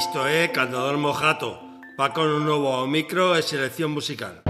Buenas, isto é Cando Dormo Jato Pa con un novo micro e selección musical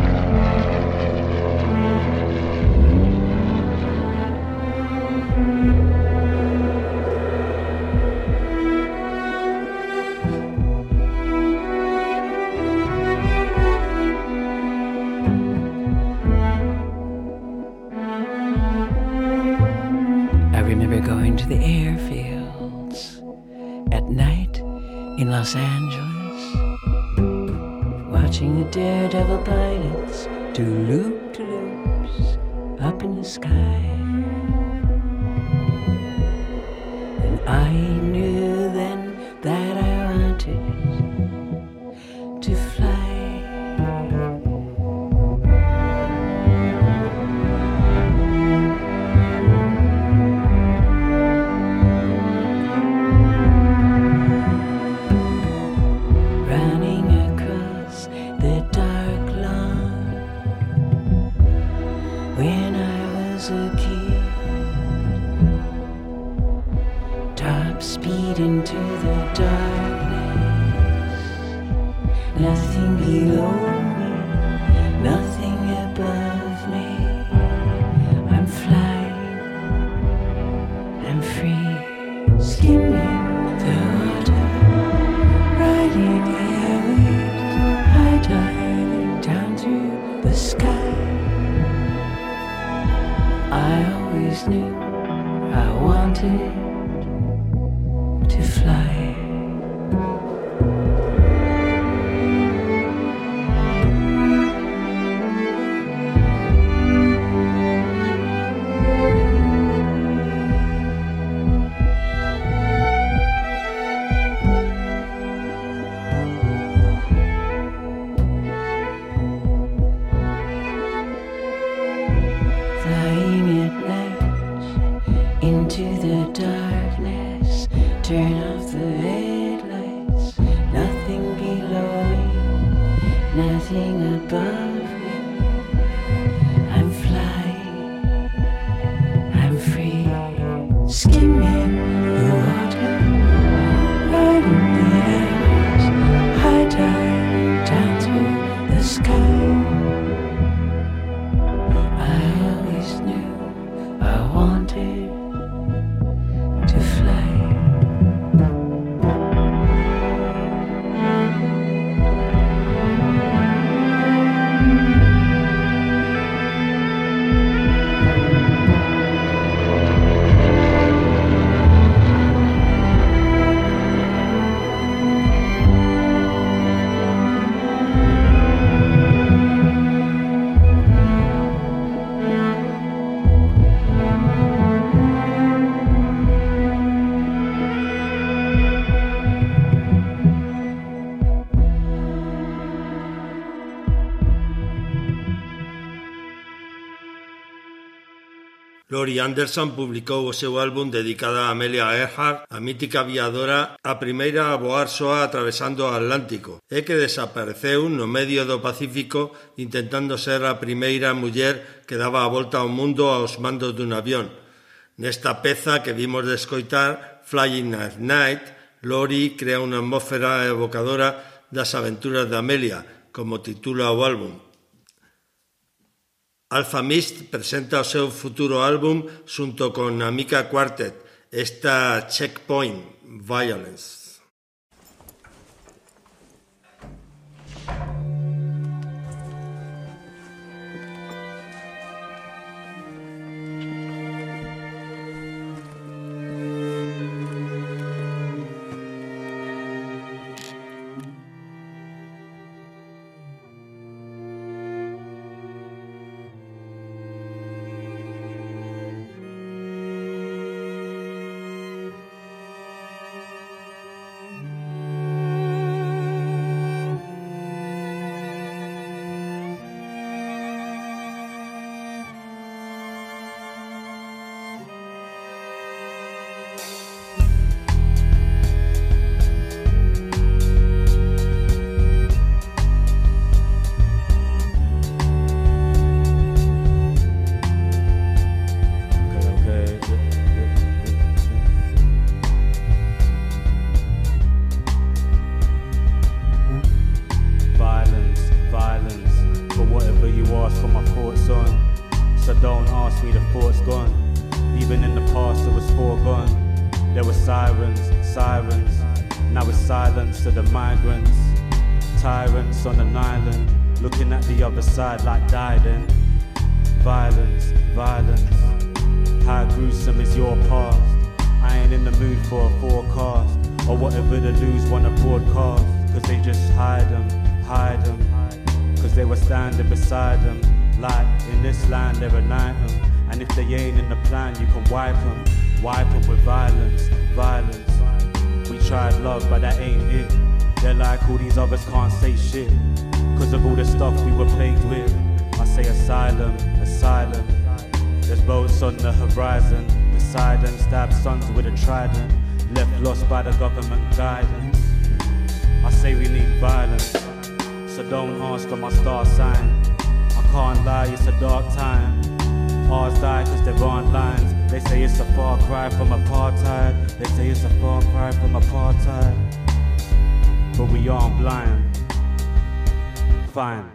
Top speed into the darkness. Nothing below me, nothing Laurie Anderson publicou o seu álbum dedicada a Amelia Earhart, a mítica aviadora, a primeira a voar soa atravesando o Atlántico, e que desapareceu no medio do Pacífico intentando ser a primeira muller que daba a volta ao mundo aos mandos dun avión. Nesta peza que vimos de escoitar, Flying at Night, Lori crea unha atmósfera evocadora das aventuras de Amelia, como titula o álbum. Alpha Mist presenta o futuro álbum xunto con Amica Quartet, esta Checkpoint Violence. Silence to the migrants. Tyrants on an island, looking at the other side like dining. Violence, violence. How gruesome is your past? I ain't in the mood for a forecast or whatever the news wanna broadcast. Cause they just hide them, hide them. Cause they were standing beside them. Like in this land, they're an item. And if they ain't in the plan, you can wipe them. Wipe them with violence, violence. We tried love, but that ain't it. They're like all these others can't say shit. Cause of all the stuff we were plagued with. I say asylum, asylum. There's boats on the horizon. Beside them, stab sons with a trident. Left lost by the government guidance. I say we need violence. So don't ask for my star sign. I can't lie, it's a dark time. Ours die cause there aren't lines. They say it's a far cry from apartheid. They say it's a far cry from apartheid. But we aren't blind. Fine.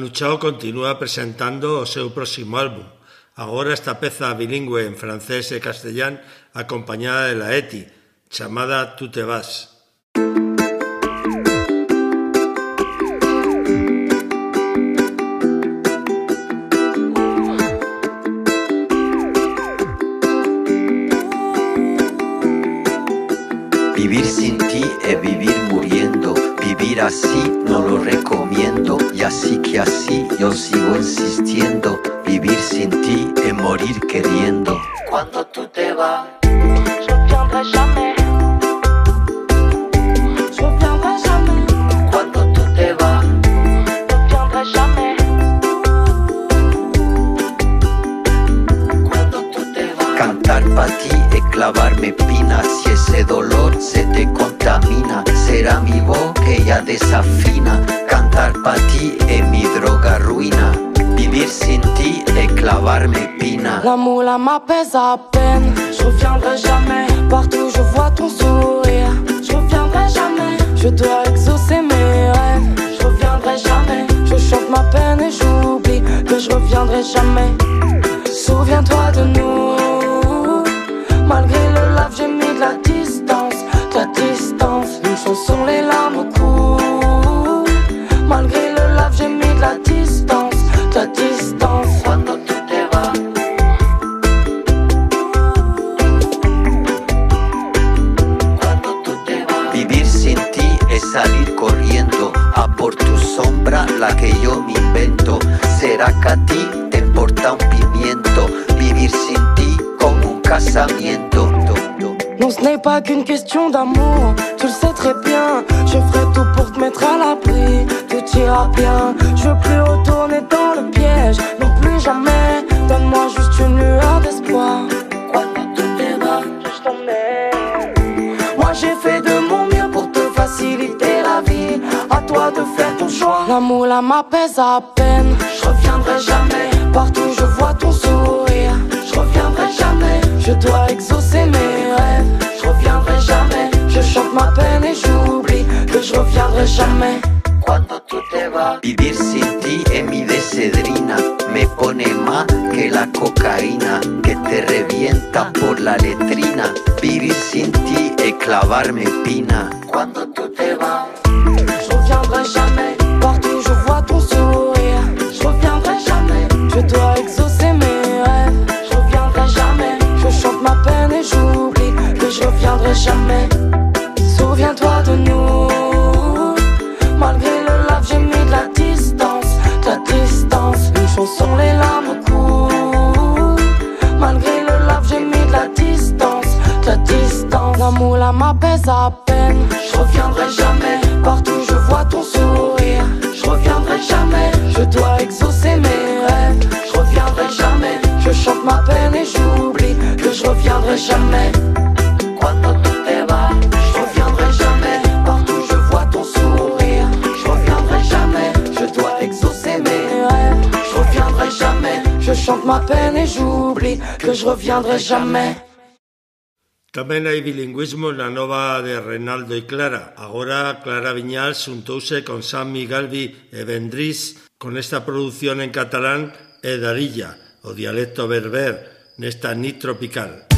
Manu Chao continúa presentando o próximo álbum, agora esta peza bilingüe en francés e castellán acompañada de la Eti, chamada Tú te vas. Vivir sin ti es vivir muriendo, vivir así no lo y así que así yo sigo insistiendo, vivir sin ti es morir queriendo. Cuando tú te vas, L'amour là m'apaise à peine. Je reviendrai jamais. Partout je vois ton sourire. Je reviendrai jamais. Je dois exaucer mes rêves. Je reviendrai jamais. Je chante ma peine et j'oublie que je reviendrai jamais. Souviens-toi de nous. Malgré le lave, j'ai n'est pas qu'une question d'amour, tu le sais très bien. Je ferai tout pour te mettre à l'abri, tout ira bien. Je veux plus retourner dans le piège, non plus jamais. Donne-moi juste une lueur d'espoir. Cuando tú te vas. Je t'emmène. Moi j'ai fait de mon mieux pour te faciliter la vie. À toi de faire ton choix. L'amour là m'apaise à peine. Je reviendrai jamais. Partout je vois ton sourire. Je reviendrai jamais. Je dois exaucer je reviendrai jamais cuando tú te vas. Vivir sin ti es mi desedrina, me pone más que la cocaína que te revienta por la letrina. Vivir sin ti es clavarme pina cuando ma peine et j'oublie que je reviendrai jamais. Tamén hai bilingüismo na nova de Renaldo e Clara. Agora Clara Viñal xuntouse con Sammy Galvi e Vendrís con esta produción en catalán e Darilla, o dialecto berber, nesta nit tropical.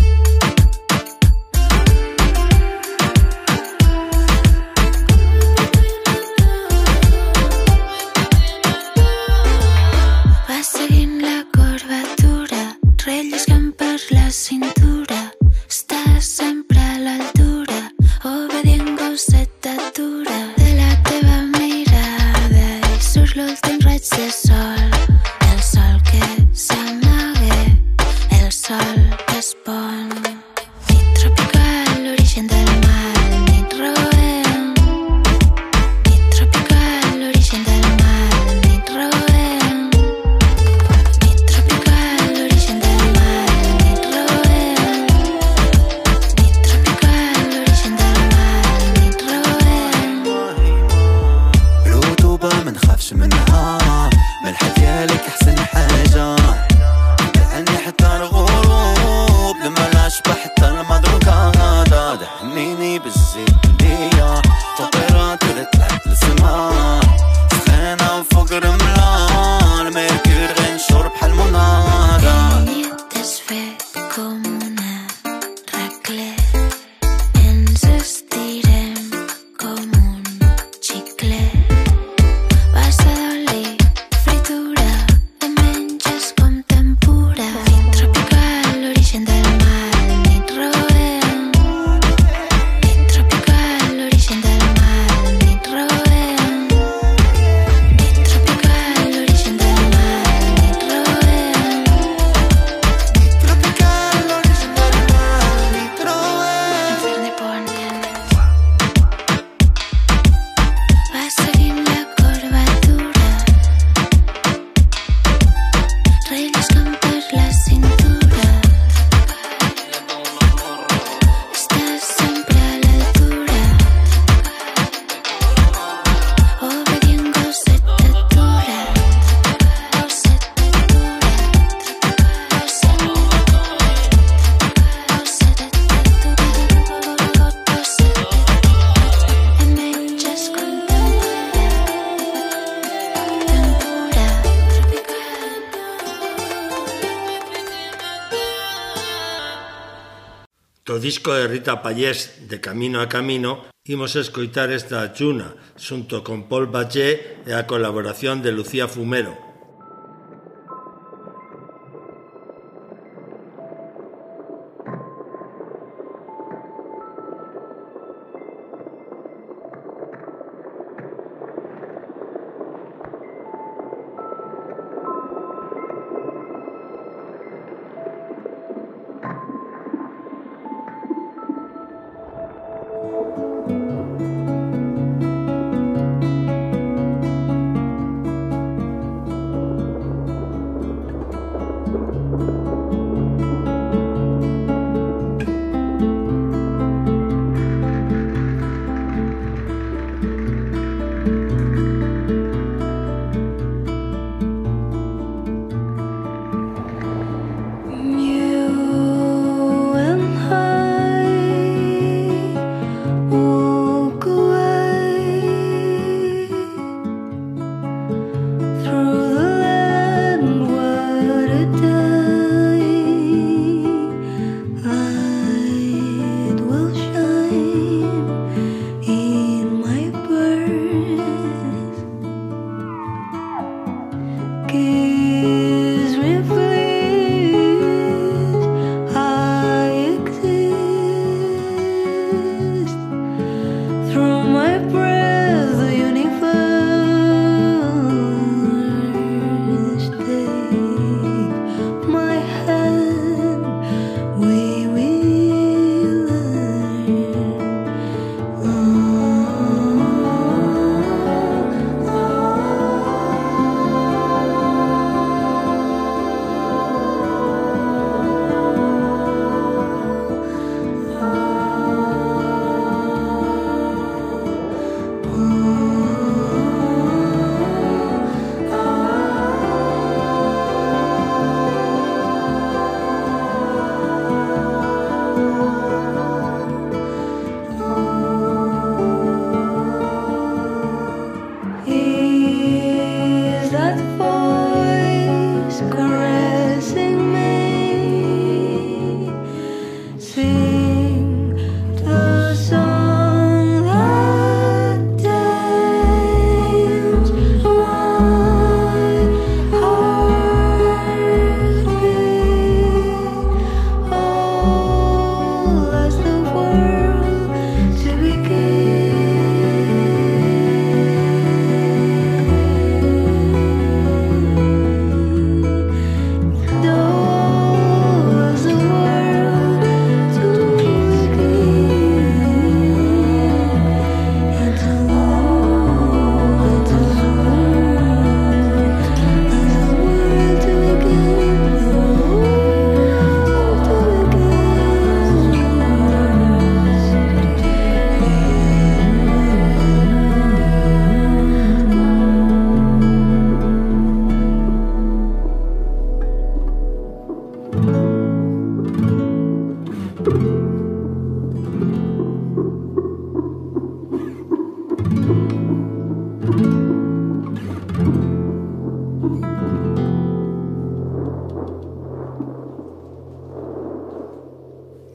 disco de Rita Pallés de Camino a Camino, imos escoitar esta achuna xunto con Paul Baché e a colaboración de Lucía Fumero.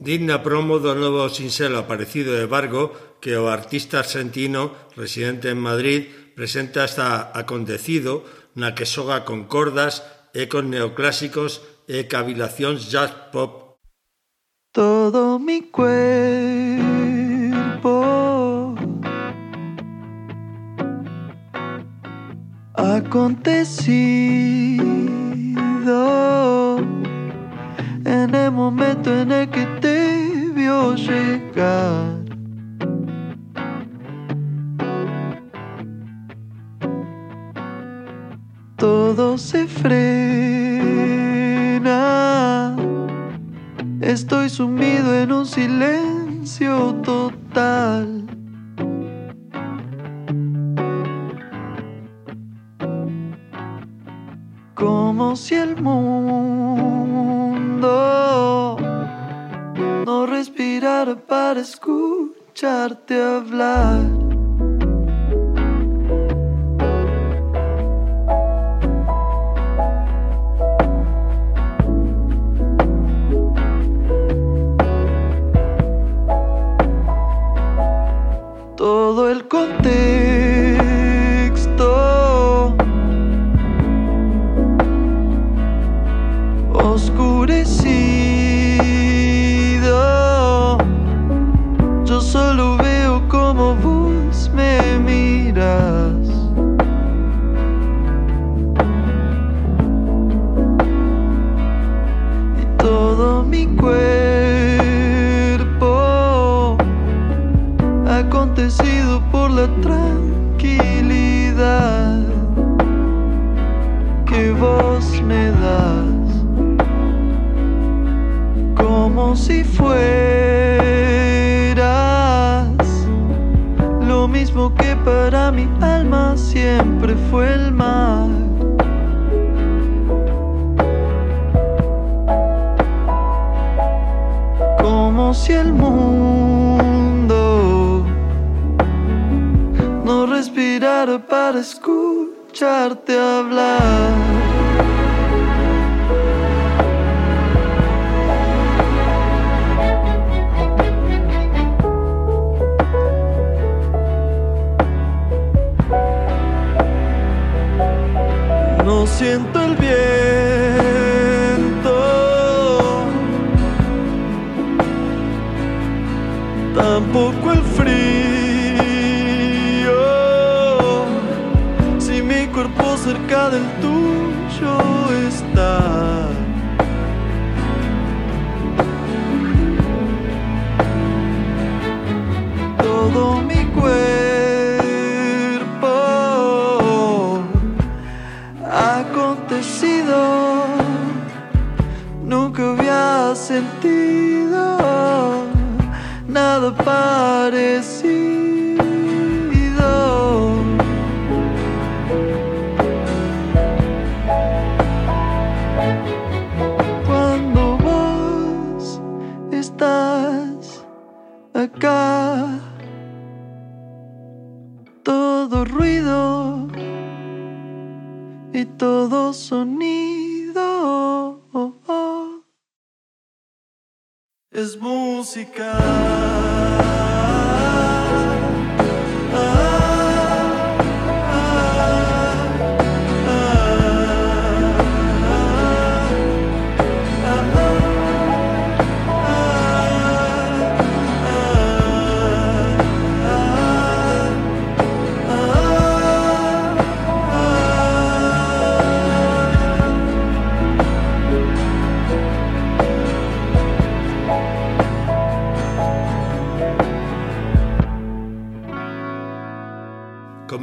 Digna promo do novo sinxelo aparecido de Vargo que o artista argentino residente en Madrid presenta hasta acontecido na que xoga con cordas e con neoclásicos e cavilacións jazz pop. Todo mi cuerpo acontecido en el momento en el que te llegar. Todo se frena. Estoy sumido en un silencio total. Como si el mundo escucharte hablar. Fue el mar. Como si el mundo no respirara para escucharte hablar. Siento el viento, go.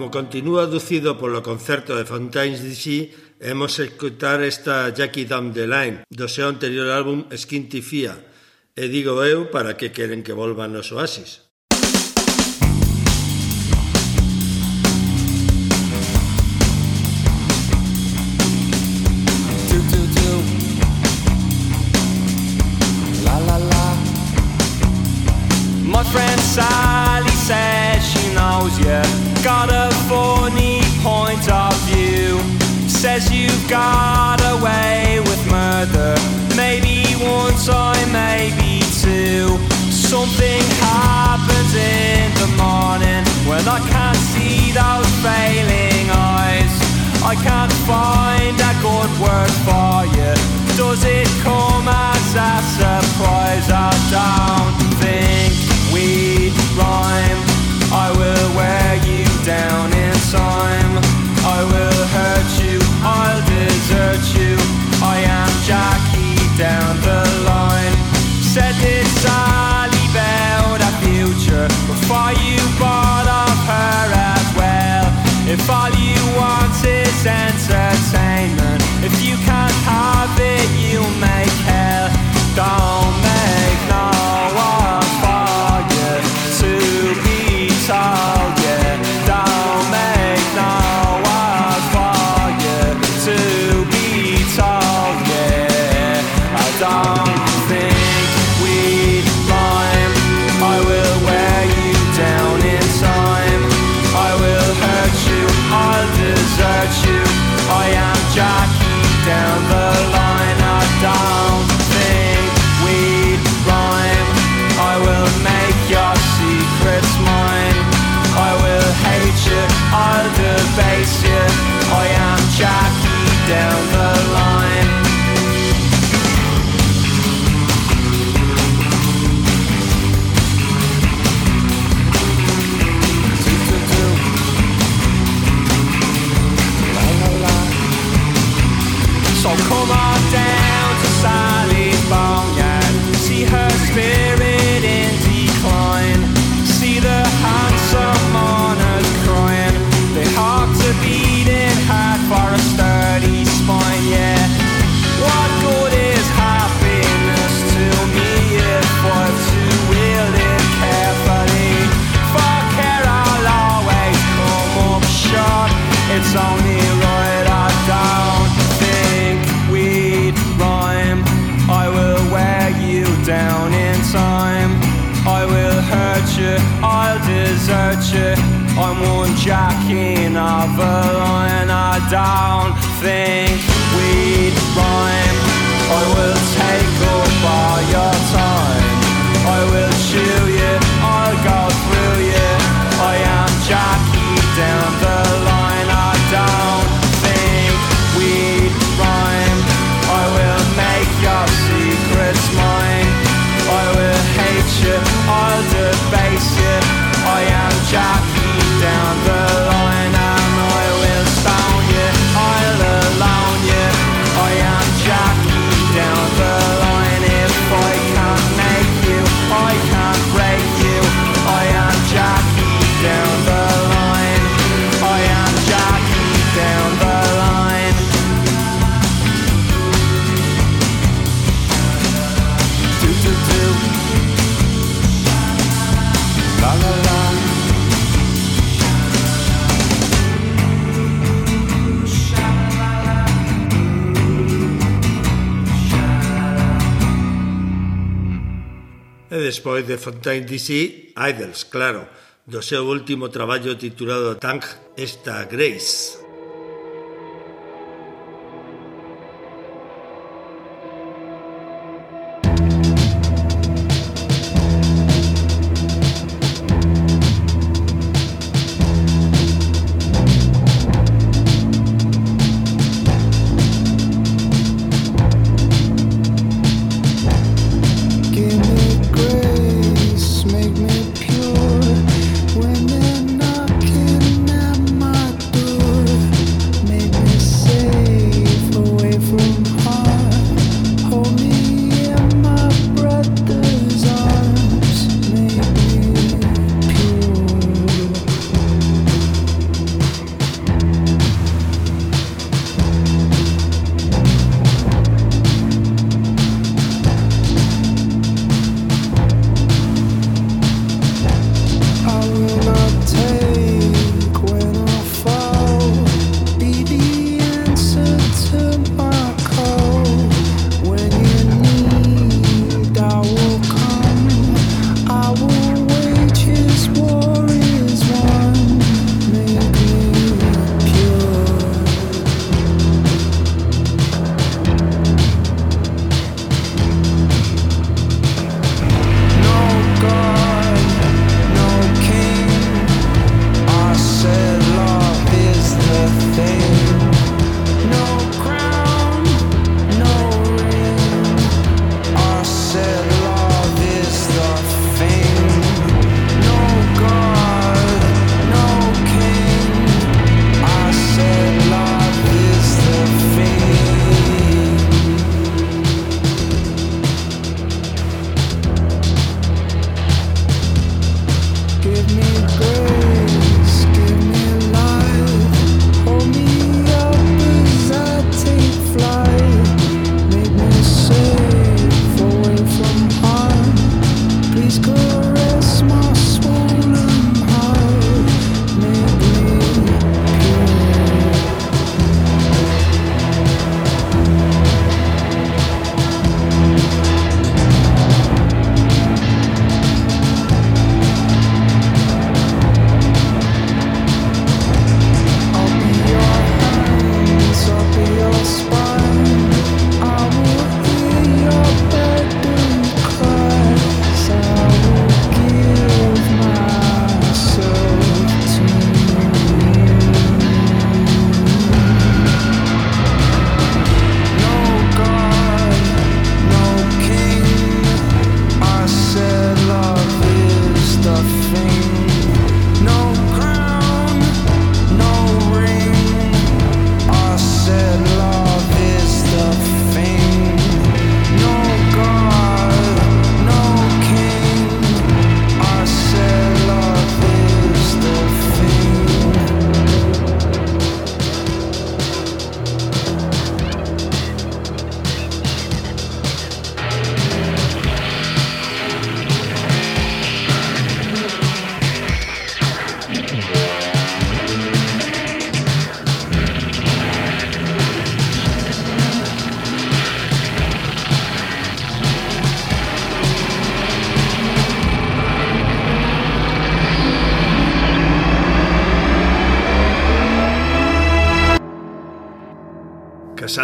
como continúa aducido polo concerto de Fontaines DC, hemos escutar esta Jackie Down the Line do seu anterior álbum Skin Fia, e digo eu para que queren que volvan os oasis. says you've got away with murder. Maybe one time, maybe two. Something happens in the morning when I can't see those failing eyes. I can't find a good word for you. Does it come as a surprise? I don't think we rhyme. I will wear you down in time. I will hurt you. I'll desert you. I am Jackie down the line. Said this Sally about our future before you bought up her as well. If all you want is entertainment. Fontaine DC, Idols, claro, do seu último traballo titulado Tank, esta Grace.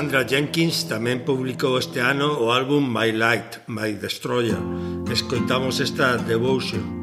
Sandra Jenkins tamén publicou este ano o álbum My Light, My Destroyer. Escoitamos esta Devotion.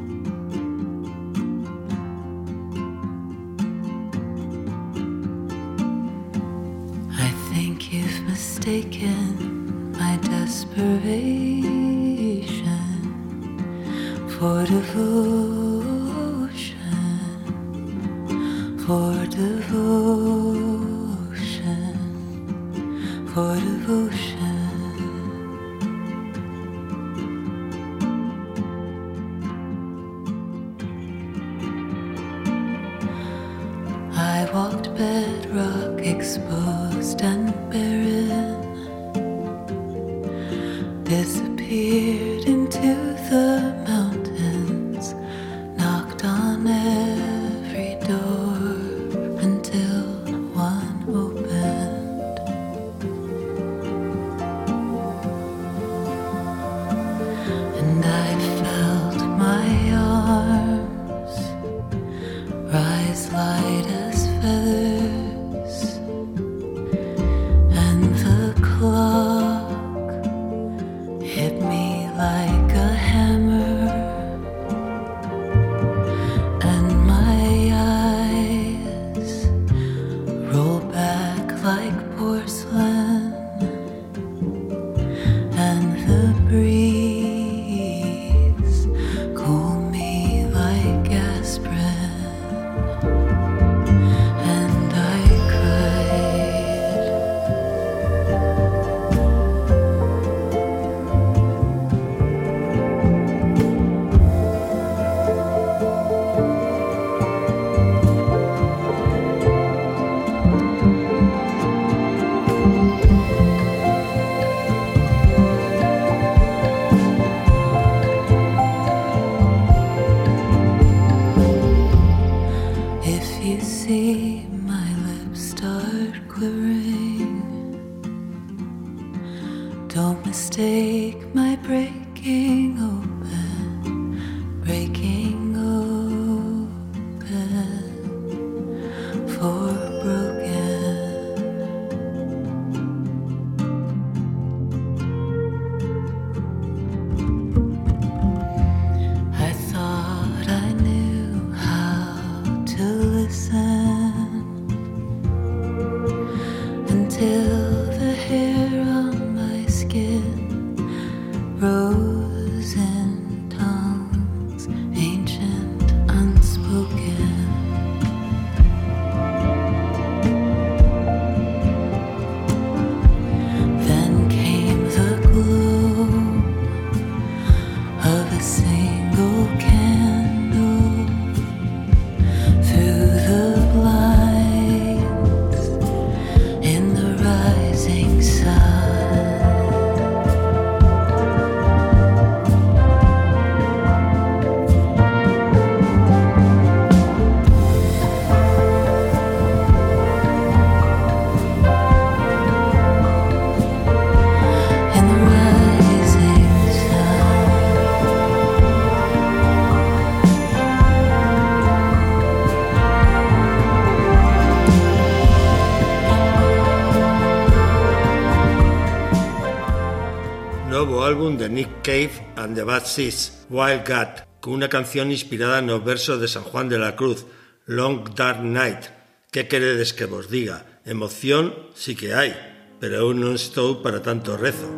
And the Bad Seeds, Wild Cat, con una canción inspirada en los versos de San Juan de la Cruz, Long Dark Night. ¿Qué queredes que vos diga? Emoción sí que hay, pero aún no estoy para tanto rezo.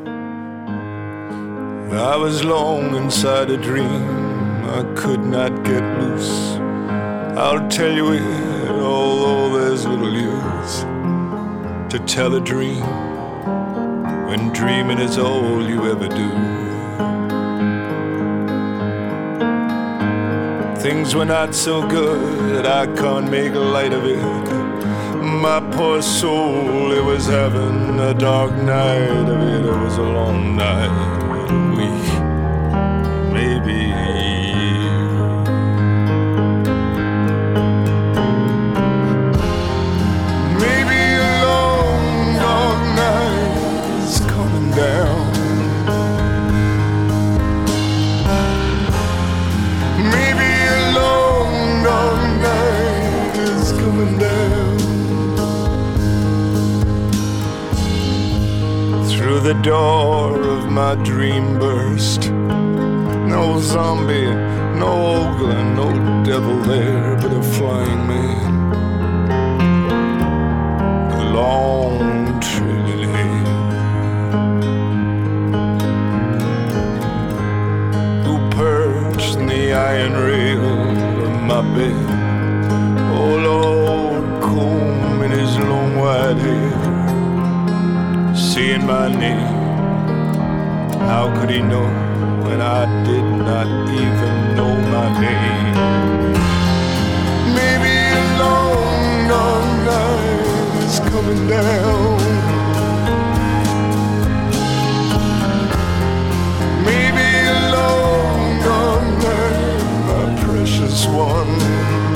I was long inside a dream I could not get loose. I'll tell you it, although there's little use to tell a dream when dreaming is all you ever do. Things were not so good, I can't make light of it. My poor soul, it was having a dark night of it. It was a long night, a week, door of my dream burst. No zombie, no ogre, no devil there, but a flying man. With long trailing hair. Who perched in the iron rail of my bed. Oh Lord, comb in his long white hair. Seeing my name, how could he know when I did not even know my name? Maybe a long, long night is coming down. Maybe a long, long night, my precious one.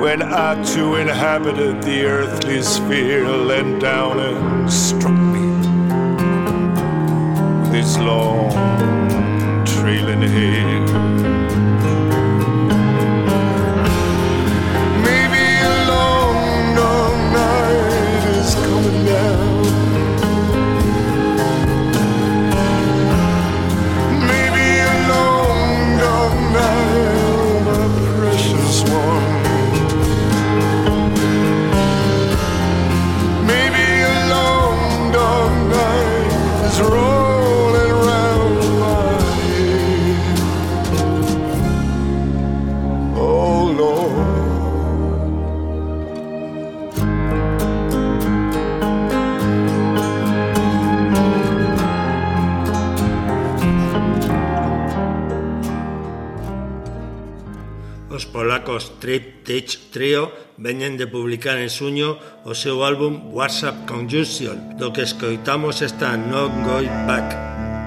When I too inhabited the earthly sphere, leant down and struck me with his long trailing hair. Trio veñen de publicar en suño o seu álbum WhatsApp Conjunction, do que escoitamos esta No Going Back.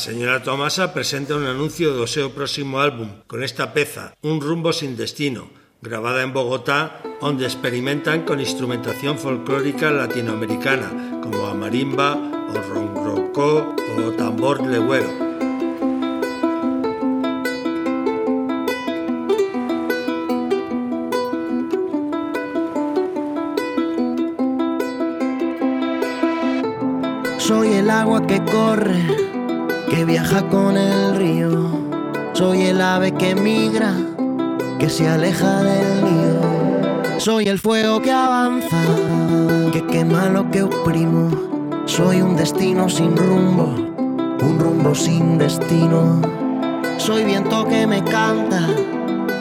Señora Tomasa presenta un anuncio do seu próximo álbum con esta peza, Un rumbo sin destino, grabada en Bogotá, onde experimentan con instrumentación folclórica latinoamericana, como a marimba, o ronrocó o tambor legüero. Soy el agua que corre, que viaja con el río. Soy el ave que migra, que se aleja del nido. Soy el fuego que avanza, que quema lo que oprimo. Soy un destino sin rumbo, un rumbo sin destino. Soy viento que me canta,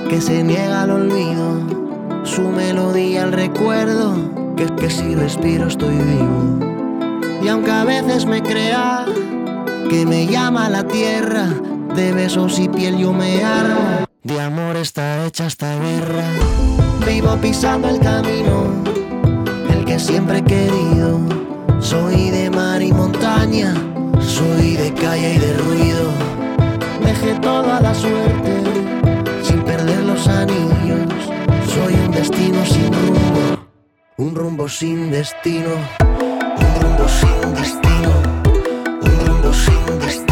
que se niega al olvido. Su melodía, el recuerdo, que es que si respiro estoy vivo. Y aunque a veces me crea que me llama la tierra, de besos y piel yo me armo. De amor está hecha esta guerra. Vivo pisando el camino, el que siempre he querido. Soy de mar y montaña, soy de calle y de ruido. Dejé todo a la suerte, sin perder los anillos. Soy un destino sin rumbo, un rumbo sin destino. Un rumbo sin destino, души дождь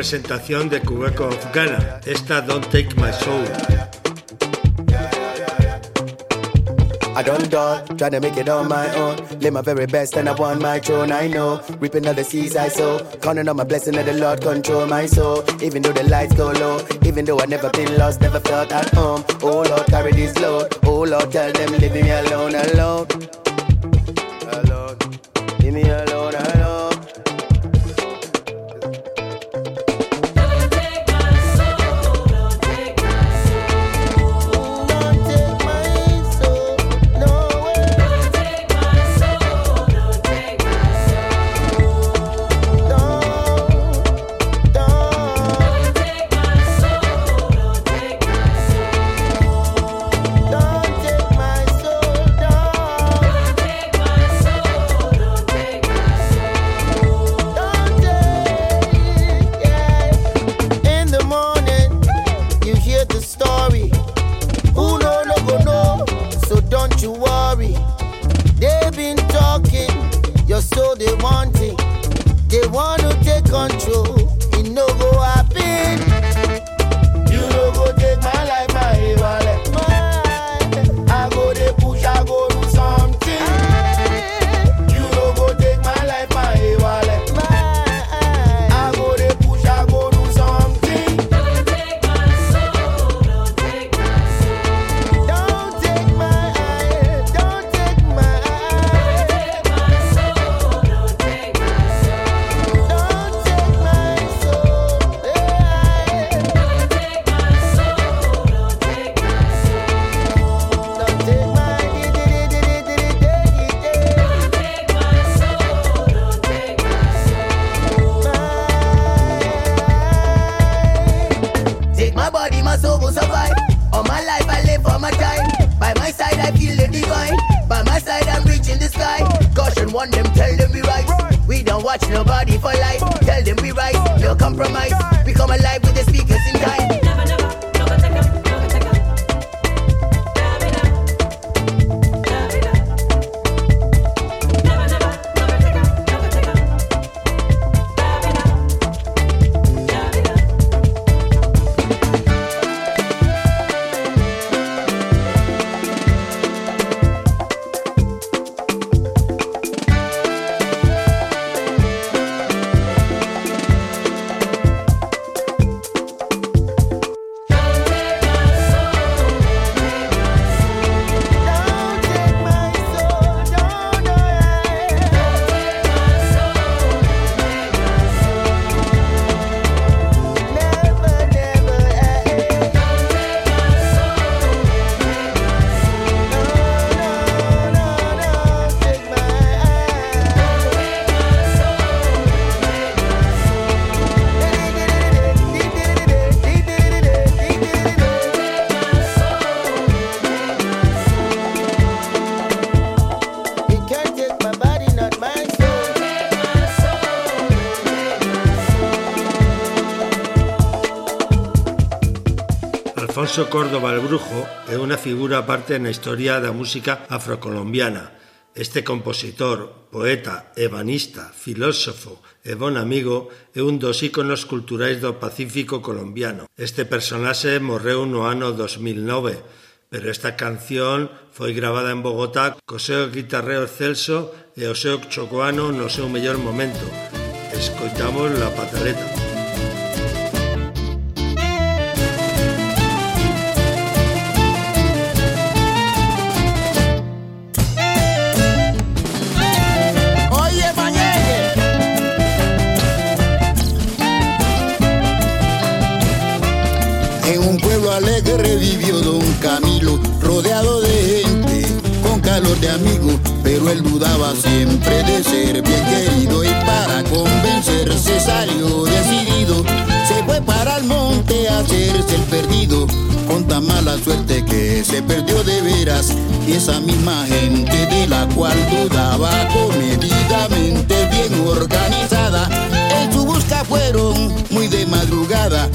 presentación de Cubeco of Ghana, esta Don't Take My Soul. I done done, trying to make it on my own. Live my very best and I want my throne. I know, reaping all the seeds I sow. Counting on my blessing of the Lord control my soul. Even though the lights go low, even though I never been lost, never felt at home. Oh Lord, carry this load. Oh Lord, tell them leave me alone. Alone, Celso Córdoba el Brujo é unha figura aparte na historia da música afrocolombiana. Este compositor, poeta, ebanista, filósofo e bon amigo é un dos íconos culturais do Pacífico colombiano. Este personaxe morreu no ano 2009, pero esta canción foi gravada en Bogotá co seu guitarreo Celso e o seu chocoano no seu mellor momento. Escoitamos la pataleta. Alegre vivió don Camilo, rodeado de gente, con calor de amigo, pero él dudaba siempre de ser bien querido y para convencerse salió decidido. Se fue para el monte a hacerse el perdido, con tan mala suerte que se perdió de veras. Y esa misma gente de la cual dudaba, comedidamente bien organizada, en su busca fueron muy de madrugada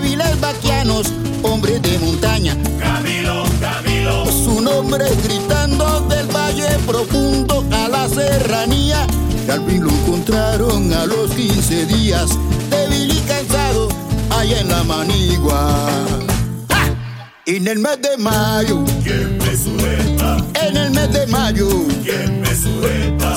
hábiles vaquianos, hombres de montaña. Camilo, Camilo. Su nombre gritando del valle profundo a la serranía. Y al fin lo encontraron a los 15 días, débil y cansado, allá en la manigua. ¡Ja! En el mes de mayo, ¿Quién me sujeta? En el mes de mayo.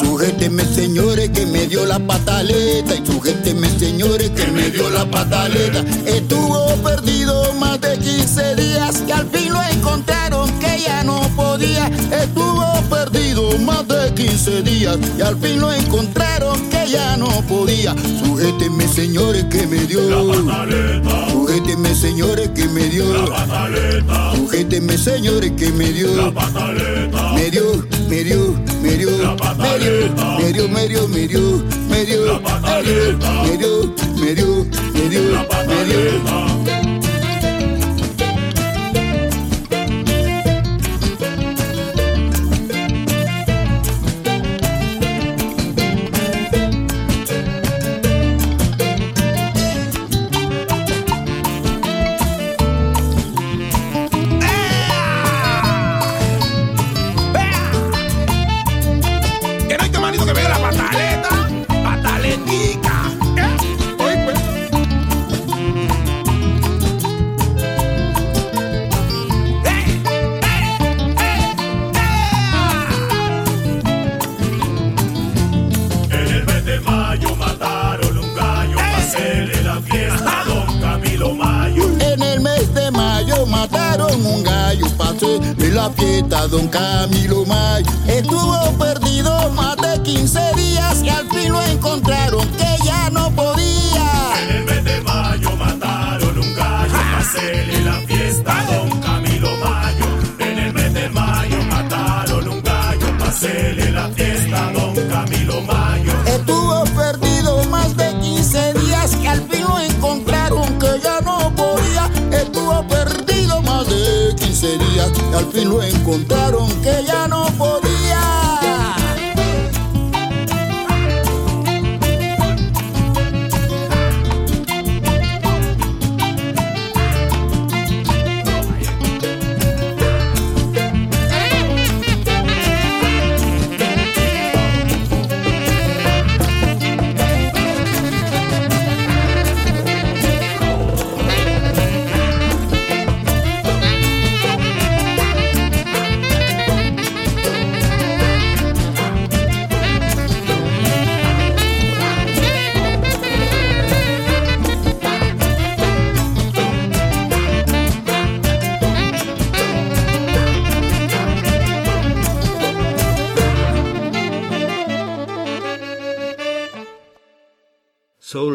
Sujéteme señores que me dio la pataleta y sujéteme señores que me dio la pataleta. Estuvo perdido más de 15 días y al fin lo encontraron que ya no podía. Estuvo perdido más de 15 días y al fin lo encontraron que ya no podía. Sujéteme señores que me dio La pataleta. Sujéteme señores que me dio La pataleta. Sujéteme señores que me dio La pataleta. me dio, me dio, me dio, me dio, me dio, me dio, me dio, me dio, La pataleta. me dio, me dio, me dio, me dio. Don Camilo al fin lo encontraron que ya no podía.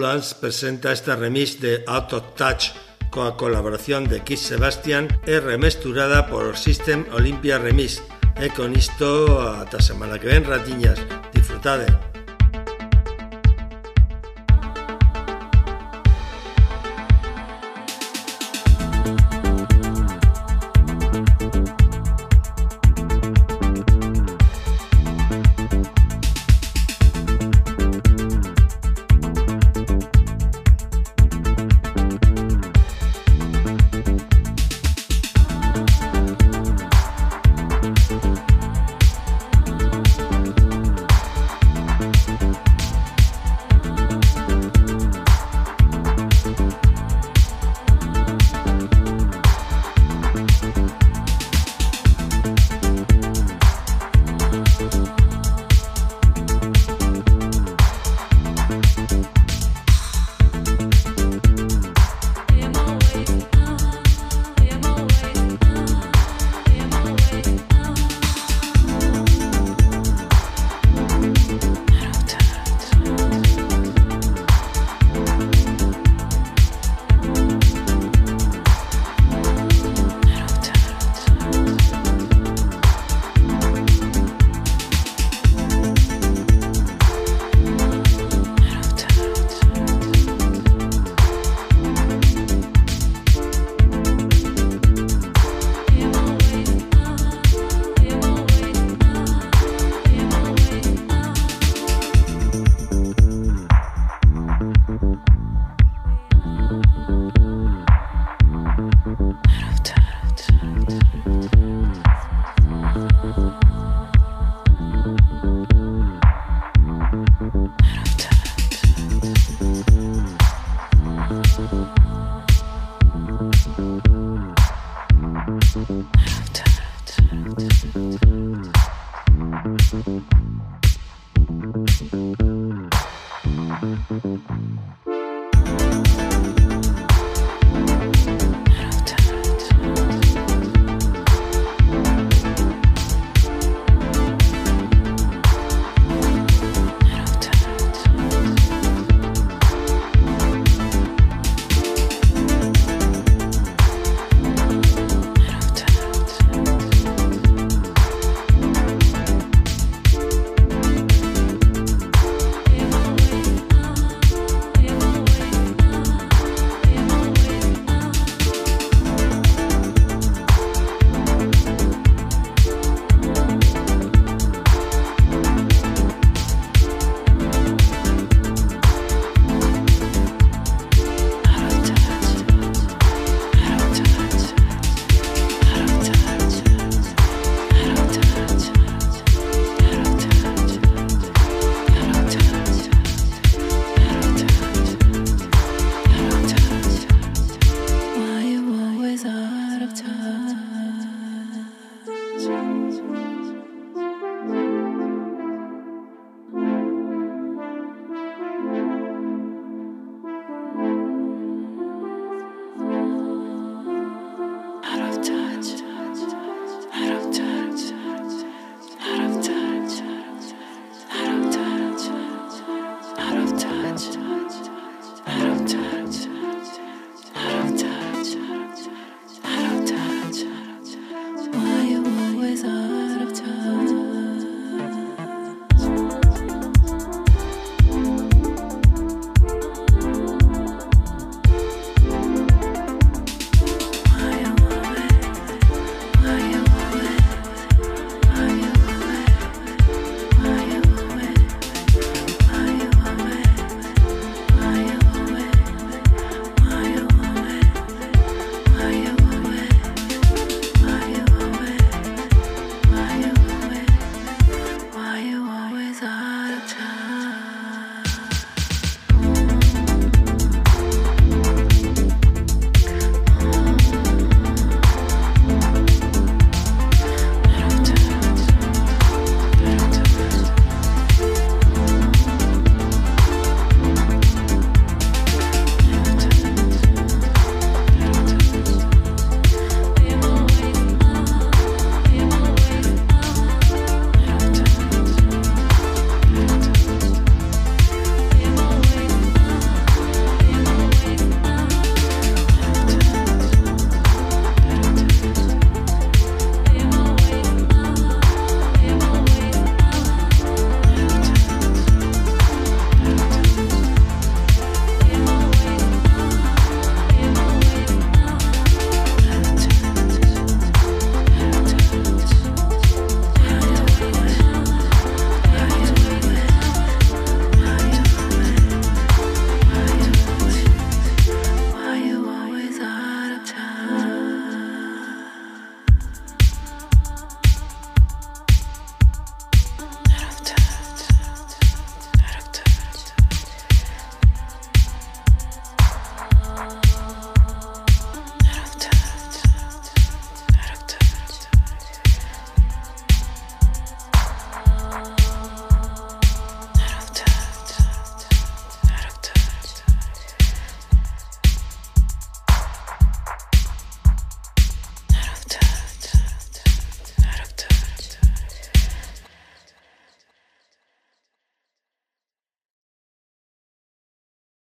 Balance presenta este remix de Out of Touch coa colaboración de Kiss Sebastian e remesturada por System Olympia Remix. E con isto ata semana que ven, ratiñas. Disfrutade.